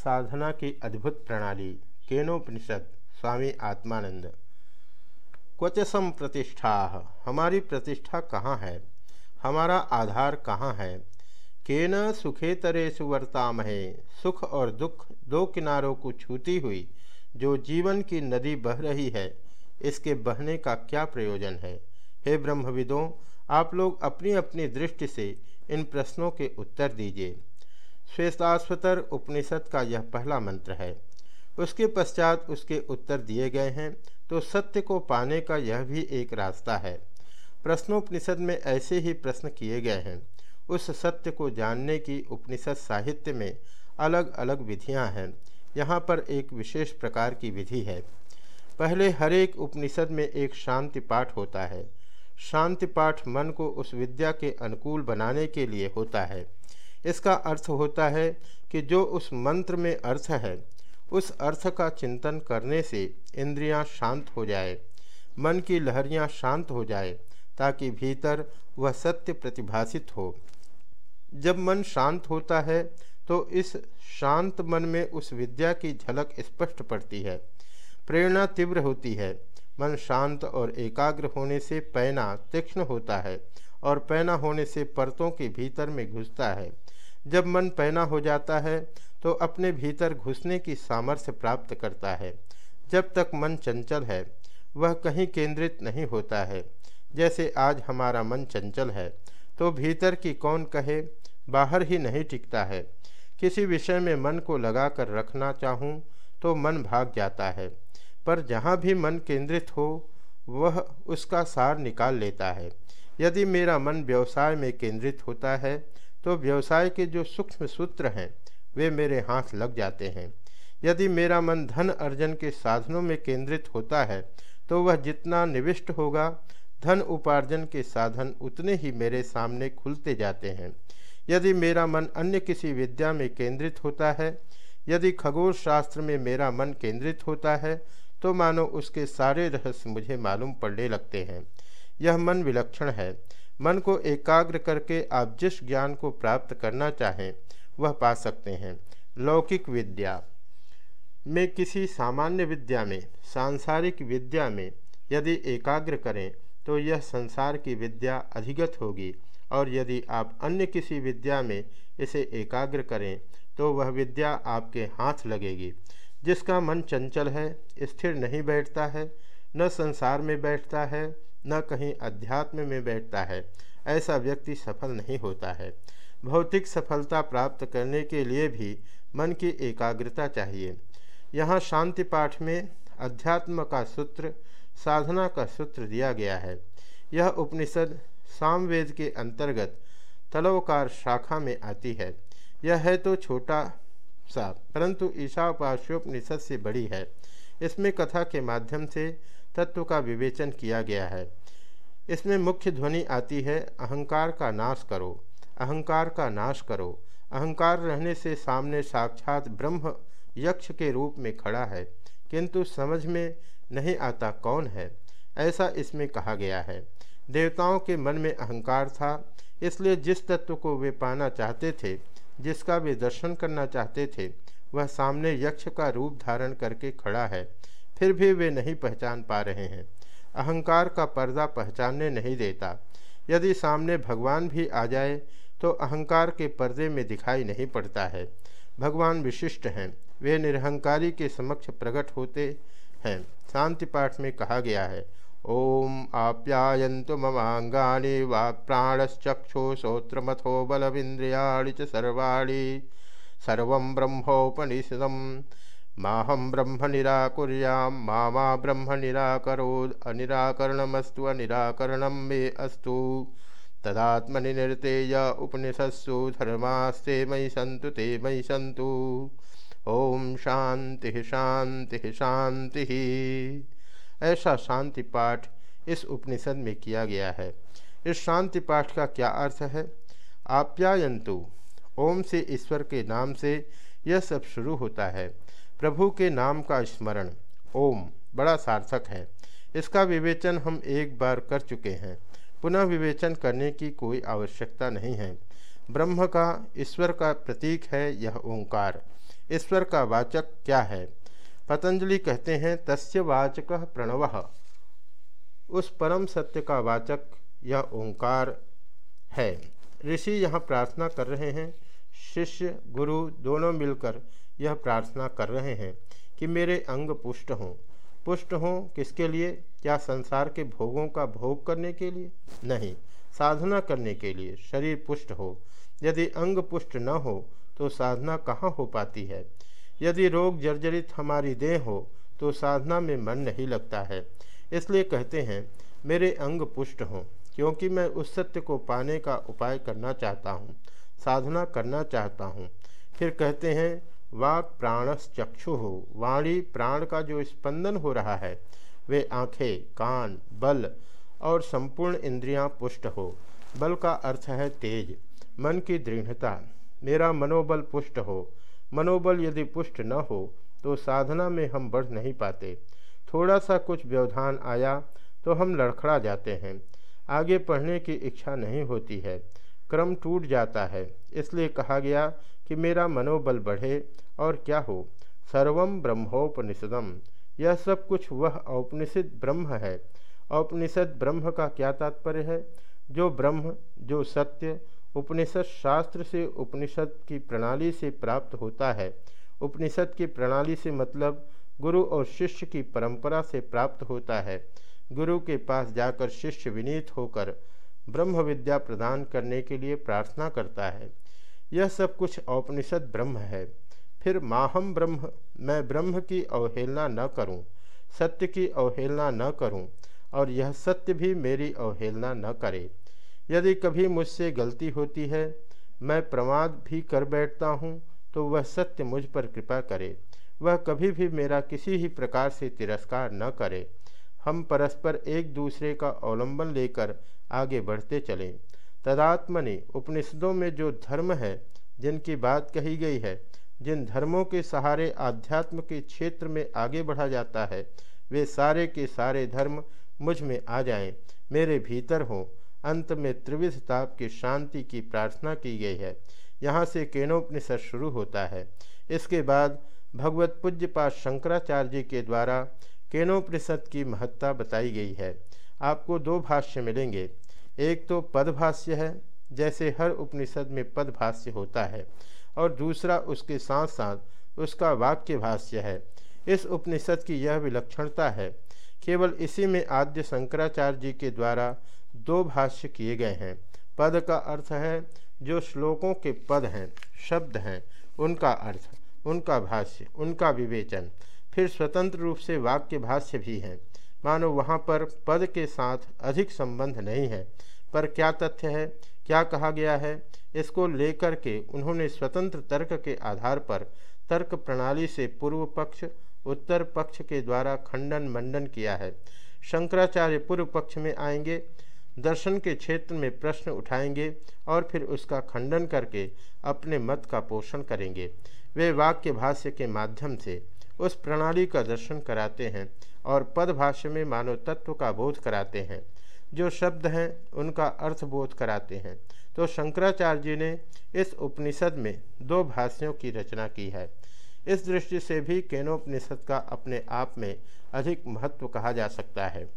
साधना की अद्भुत प्रणाली, केनोपनिषद, स्वामी आत्मानंद। क्वचसम प्रतिष्ठा, हमारी प्रतिष्ठा कहाँ है? हमारा आधार कहाँ है? केन सुखेतरे सुवर्तामहे, सुख और दुख दो किनारों को छूती हुई, जो जीवन की नदी बह रही है, इसके बहने का क्या प्रयोजन है? हे ब्रह्मविदों, आप लोग अपनी अपनी दृष्टि से इन प्रश्नों के उत्तर दीजिए। श्वेताश्वतर उपनिषद का यह पहला मंत्र है। उसके पश्चात उसके उत्तर दिए गए हैं तो सत्य को पाने का यह भी एक रास्ता है। प्रश्नोपनिषद में ऐसे ही प्रश्न किए गए हैं। उस सत्य को जानने की उपनिषद साहित्य में अलग अलग विधियाँ हैं। यहाँ पर एक विशेष प्रकार की विधि है। पहले हर एक उपनिषद में एक शांति पाठ होता है। शांति पाठ मन को उस विद्या के अनुकूल बनाने के लिए होता है। इसका अर्थ होता है कि जो उस मंत्र में अर्थ है, उस अर्थ का चिंतन करने से इंद्रियाँ शांत हो जाए, मन की लहरियाँ शांत हो जाए, ताकि भीतर वह सत्य प्रतिभाषित हो। जब मन शांत होता है तो इस शांत मन में उस विद्या की झलक स्पष्ट पड़ती है। प्रेरणा तीव्र होती है। मन शांत और एकाग्र होने से पैना तीक्ष्ण होता है और पैना होने से परतों के भीतर में घुसता है। जब मन पैना हो जाता है तो अपने भीतर घुसने की सामर्थ्य प्राप्त करता है। जब तक मन चंचल है, वह कहीं केंद्रित नहीं होता है। जैसे आज हमारा मन चंचल है तो भीतर की कौन कहे, बाहर ही नहीं टिकता है। किसी विषय में मन को लगाकर रखना चाहूँ तो मन भाग जाता है। पर जहाँ भी मन केंद्रित हो, वह उसका सार निकाल लेता है। यदि मेरा मन व्यवसाय में केंद्रित होता है तो व्यवसाय के जो सूक्ष्म सूत्र हैं, वे मेरे हाथ लग जाते हैं। यदि मेरा मन धन अर्जन के साधनों में केंद्रित होता है तो वह जितना निविष्ट होगा, धन उपार्जन के साधन उतने ही मेरे सामने खुलते जाते हैं। यदि मेरा मन अन्य किसी विद्या में केंद्रित होता है, यदि खगोल शास्त्र में मेरा मन केंद्रित होता है तो मानो उसके सारे रहस्य मुझे मालूम पड़ने लगते हैं। यह मन विलक्षण है। मन को एकाग्र करके आप जिस ज्ञान को प्राप्त करना चाहें, वह पा सकते हैं। लौकिक विद्या। में किसी सामान्य विद्या में, सांसारिक विद्या में यदि एकाग्र करें तो यह संसार की विद्या अधिगत होगी, और यदि आप अन्य किसी विद्या में इसे एकाग्र करें तो वह विद्या आपके हाथ लगेगी। जिसका मन चंचल है, स्थिर नहीं बैठता है, न संसार में बैठता है न कहीं अध्यात्म में बैठता है। ऐसा व्यक्ति सफल नहीं होता है। भौतिक सफलता प्राप्त करने के लिए भी मन की एकाग्रता चाहिए। यहाँ शांति पाठ में अध्यात्म का सूत्र, साधना का सूत्र दिया गया है। यह उपनिषद सामवेद के अंतर्गत तलवकार शाखा में आती है। यह है तो छोटा सा, परंतु ईशा ईशापाश्योपनिषद से बड़ी है। इसमें कथा के माध्यम से तत्व का विवेचन किया गया है। इसमें मुख्य ध्वनि आती है, अहंकार का नाश करो, अहंकार का नाश करो। अहंकार रहने से सामने साक्षात ब्रह्म यक्ष के रूप में खड़ा है, किंतु समझ में नहीं आता कौन है। ऐसा इसमें कहा गया है। देवताओं के मन में अहंकार था, इसलिए जिस तत्व को वे पाना चाहते थे, जिसका वे दर्शन करना चाहते थे, वह सामने यक्ष का रूप धारण करके खड़ा है। फिर भी वे नहीं पहचान पा रहे हैं। अहंकार का पर्दा पहचानने नहीं देता। यदि सामने भगवान भी आ जाए तो अहंकार के पर्दे में दिखाई नहीं पड़ता है। भगवान विशिष्ट हैं। वे निरहंकारी के समक्ष प्रकट होते हैं। शांति पाठ में कहा गया है, ओम आप्यायन्तु ममांगाणी वाक् प्राणश्चक्षु श्रोत्रमथो बलविंद्रियाणि च सर्वाणि। सर्व ब्रह्मोपनिषदम्। माहम ब्रह्म निराकुर्याम मामा ब्रह्म निराकरोद, अनिराकरणमस्तु अनिराकरणम मे अस्तु। तदात्मनि निर्तेय उपनिषत्सु, धर्मास्ते मयि सन्तु, ते मयि सन्तु। ओम शांति शांति शांति ऐसा शांति पाठ इस उपनिषद में किया गया है। इस शांति पाठ का क्या अर्थ है? आप्यायंतु ओम से ईश्वर के नाम से यह सब शुरू होता है। प्रभु के नाम का स्मरण, ओम, बड़ा सार्थक है। इसका विवेचन हम एक बार कर चुके हैं। पुनः विवेचन करने की कोई आवश्यकता नहीं है। ब्रह्म का, ईश्वर का प्रतीक है यह ओंकार। ईश्वर का वाचक क्या है? पतंजलि कहते हैं, तस्य वाचक प्रणव। उस परम सत्य का वाचक यह ओंकार है। ऋषि यहाँ प्रार्थना कर रहे हैं, शिष्य, गुरु दोनों मिलकर यह प्रार्थना कर रहे हैं कि मेरे अंग पुष्ट हों। पुष्ट हों किसके लिए? क्या संसार के भोगों का भोग करने के लिए? नहीं, साधना करने के लिए शरीर पुष्ट हो। यदि अंग पुष्ट न हो तो साधना कहाँ हो पाती है? यदि रोग जर्जरित हमारी देह हो तो साधना में मन नहीं लगता है। इसलिए कहते हैं, मेरे अंग पुष्ट हों, क्योंकि मैं उस सत्य को पाने का उपाय करना चाहता हूँ, साधना करना चाहता हूँ। फिर कहते हैं वाक प्राणस चक्षु हो वाणी प्राण का जो स्पंदन हो रहा है, वे आँखें, कान, बल और संपूर्ण इंद्रियाँ पुष्ट हो। बल का अर्थ है तेज। मन की दृढ़ता। मेरा मनोबल पुष्ट हो। मनोबल यदि पुष्ट न हो तो साधना में हम बढ़ नहीं पाते। थोड़ा सा कुछ व्यवधान आया तो हम लड़खड़ा जाते हैं। आगे पढ़ने की इच्छा नहीं होती है। क्रम टूट जाता है। इसलिए कहा गया कि मेरा मनोबल बढ़े और क्या हो? सर्वम ब्रह्मोपनिषदम यह सब कुछ वह औपनिषद ब्रह्म है। औपनिषद ब्रह्म का क्या तात्पर्य है? जो ब्रह्म, जो सत्य उपनिषद शास्त्र से उपनिषद की प्रणाली से प्राप्त होता है। उपनिषद की प्रणाली से मतलब गुरु और शिष्य की परंपरा से प्राप्त होता है। गुरु के पास जाकर शिष्य विनीत होकर ब्रह्म विद्या प्रदान करने के लिए प्रार्थना करता है। यह सब कुछ औपनिषद ब्रह्म है। फिर माहम ब्रह्म मैं ब्रह्म की अवहेलना न करूँ, सत्य की अवहेलना न करूँ और यह सत्य भी मेरी अवहेलना न करे। यदि कभी मुझसे गलती होती है मैं प्रमाद भी कर बैठता हूँ तो वह सत्य मुझ पर कृपा करे। वह कभी भी मेरा किसी ही प्रकार से तिरस्कार न करे। हम परस्पर एक दूसरे का अवलंबन लेकर आगे बढ़ते चलें। तदात्मनि उपनिषदों में जो धर्म है जिनकी बात कही गई है जिन धर्मों के सहारे आध्यात्म के क्षेत्र में आगे बढ़ा जाता है वे सारे के सारे धर्म मुझमें आ जाएँ, मेरे भीतर हों। अंत में त्रिविध ताप की शांति की प्रार्थना की गई है। यहाँ से केनोपनिषद शुरू होता है। इसके बाद भगवत पूज्यपात शंकराचार्य जी के द्वारा केनोपनिषद की महत्ता बताई गई है। आपको दो भाष्य मिलेंगे। एक तो पदभाष्य है, जैसे हर उपनिषद में पदभाष्य होता है, और दूसरा उसके साथ साथ उसका वाक्य भाष्य है। इस उपनिषद की यह विलक्षणता है, केवल इसी में आद्य शंकराचार्य जी के द्वारा दो भाष्य किए गए हैं। पद का अर्थ है, जो श्लोकों के पद हैं, शब्द हैं, उनका अर्थ, उनका भाष्य, उनका विवेचन। फिर स्वतंत्र रूप से वाक्य भाष्य भी हैं। मानो वहाँ पर पद के साथ अधिक संबंध नहीं है। पर क्या तथ्य है? क्या कहा गया है? इसको लेकर के उन्होंने स्वतंत्र तर्क के आधार पर तर्क प्रणाली से पूर्व पक्ष, उत्तर पक्ष के द्वारा खंडन मंडन किया है। शंकराचार्य पूर्व पक्ष में आएँगे, दर्शन के क्षेत्र में प्रश्न उठाएँगे और फिर उसका खंडन करके अपने मत का पोषण करेंगे। वे वाक्य भाष्य के माध्यम से उस प्रणाली का दर्शन कराते हैं और पदभाष्य में मानव तत्व का बोध कराते हैं। जो शब्द हैं, उनका अर्थ बोध कराते हैं। तो शंकराचार्य जी ने इस उपनिषद में दो भाष्यों की रचना की है। इस दृष्टि से भी केनोपनिषद का अपने आप में अधिक महत्व कहा जा सकता है।